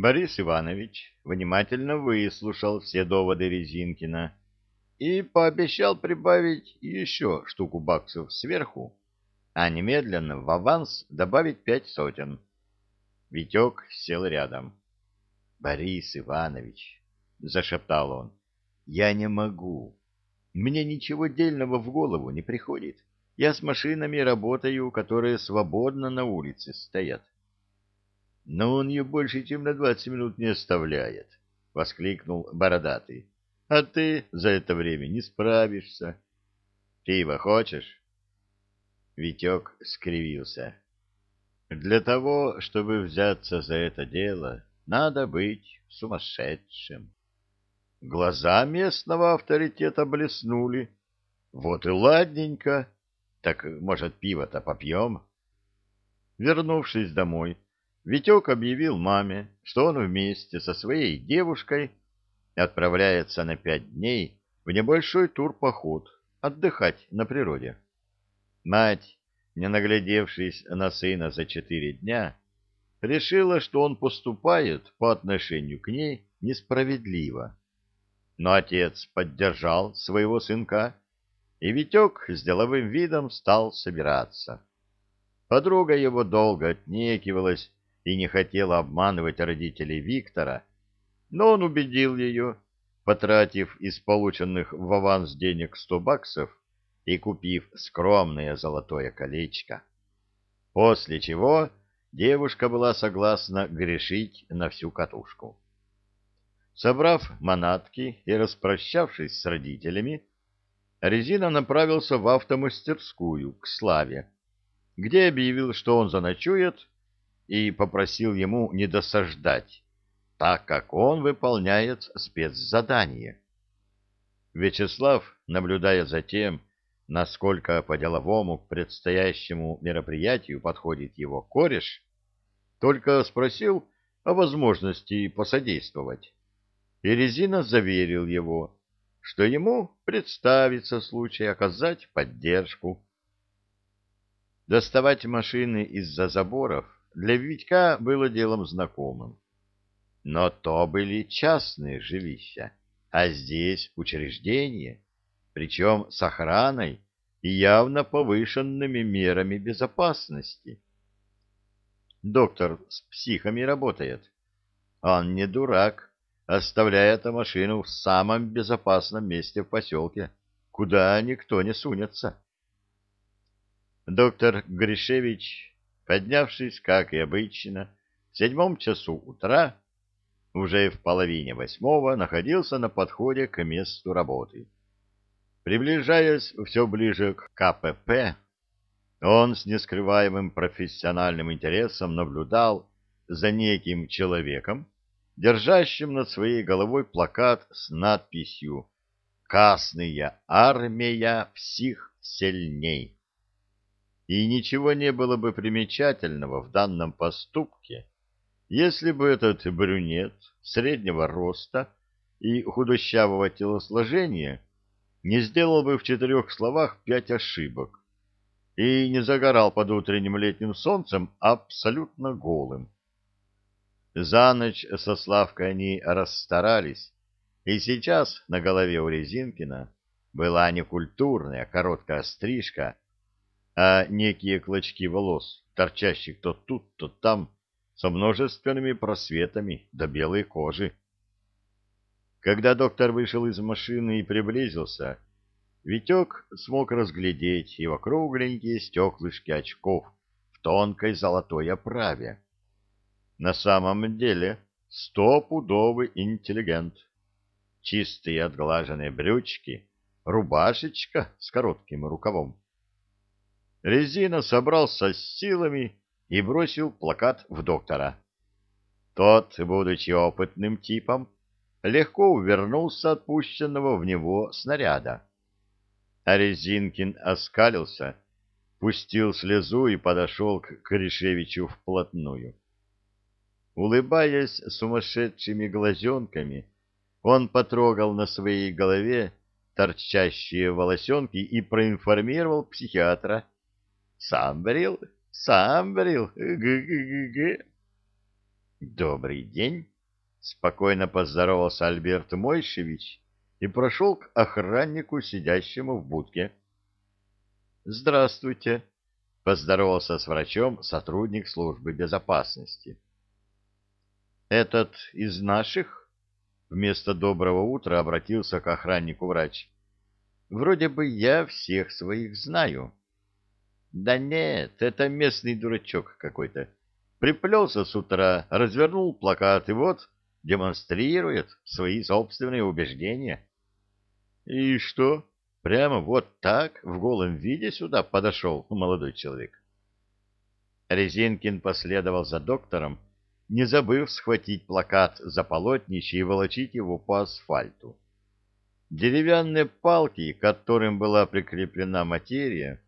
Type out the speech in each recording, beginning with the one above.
Борис Иванович внимательно выслушал все доводы Резинкина и пообещал прибавить еще штуку баксов сверху, а немедленно в аванс добавить пять сотен. Витек сел рядом. — Борис Иванович, — зашептал он, — я не могу. Мне ничего дельного в голову не приходит. Я с машинами работаю, которые свободно на улице стоят. — Но он ее больше, чем на двадцать минут не оставляет, — воскликнул бородатый. — А ты за это время не справишься. — Пиво хочешь? Витек скривился. — Для того, чтобы взяться за это дело, надо быть сумасшедшим. Глаза местного авторитета блеснули. Вот и ладненько. Так, может, пиво-то попьем? Вернувшись домой, Витек объявил маме, что он вместе со своей девушкой отправляется на пять дней в небольшой турпоход отдыхать на природе. Мать, не наглядевшись на сына за четыре дня, решила, что он поступает по отношению к ней несправедливо. Но отец поддержал своего сынка, и Витек с деловым видом стал собираться. Подруга его долго отнекивалась и не хотела обманывать родителей Виктора, но он убедил ее, потратив из полученных в аванс денег сто баксов и купив скромное золотое колечко. После чего девушка была согласна грешить на всю катушку. Собрав манатки и распрощавшись с родителями, Резина направился в автомастерскую к Славе, где объявил, что он заночует, и попросил ему не досаждать, так как он выполняет спецзадание. Вячеслав, наблюдая за тем, насколько по-деловому к предстоящему мероприятию подходит его кореш, только спросил о возможности посодействовать и Резина заверил его, что ему представится случай оказать поддержку. Доставать машины из-за заборов для Витька было делом знакомым. Но то были частные жилища, а здесь учреждение, причем с охраной и явно повышенными мерами безопасности. Доктор с психами работает. Он не дурак оставляя эту машину в самом безопасном месте в поселке, куда никто не сунется. Доктор Гришевич, поднявшись, как и обычно, в седьмом часу утра, уже в половине восьмого находился на подходе к месту работы. Приближаясь все ближе к КПП, он с нескрываемым профессиональным интересом наблюдал за неким человеком, держащим над своей головой плакат с надписью «Касная армия всех сильней». И ничего не было бы примечательного в данном поступке, если бы этот брюнет среднего роста и худощавого телосложения не сделал бы в четырех словах пять ошибок и не загорал под утренним летним солнцем абсолютно голым. За ночь со Славкой они расстарались, и сейчас на голове у Резинкина была не культурная короткая стрижка, а некие клочки волос, торчащих то тут, то там, со множественными просветами до белой кожи. Когда доктор вышел из машины и приблизился, Витек смог разглядеть его кругленькие стеклышки очков в тонкой золотой оправе. На самом деле стопудовый интеллигент. Чистые отглаженные брючки, рубашечка с коротким рукавом. Резина собрался с силами и бросил плакат в доктора. Тот, будучи опытным типом, легко увернулся от пущенного в него снаряда. А Резинкин оскалился, пустил слезу и подошел к Корешевичу вплотную. Улыбаясь сумасшедшими глазенками, он потрогал на своей голове торчащие волосенки и проинформировал психиатра. «Сам брил, сам брил, г-г-г-г». Добрый день, спокойно поздоровался Альберт Мойшевич и прошел к охраннику, сидящему в будке. Здравствуйте, поздоровался с врачом сотрудник службы безопасности. Этот из наших? Вместо доброго утра обратился к охраннику врач. Вроде бы я всех своих знаю. Да нет, это местный дурачок какой-то. Приплелся с утра, развернул плакат и вот демонстрирует свои собственные убеждения. И что? Прямо вот так, в голом виде сюда подошел молодой человек. Резинкин последовал за доктором, не забыв схватить плакат за полотнище и волочить его по асфальту. Деревянные палки, к которым была прикреплена материя,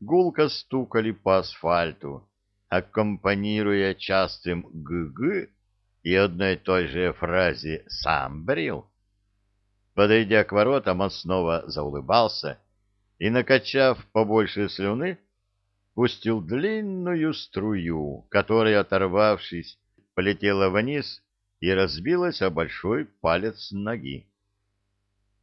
гулко стукали по асфальту, аккомпанируя частым «г-г» и одной и той же фразе «сам брил». Подойдя к воротам, он снова заулыбался и, накачав побольше слюны, пустил длинную струю, которая, оторвавшись, полетела вниз и разбилась о большой палец ноги.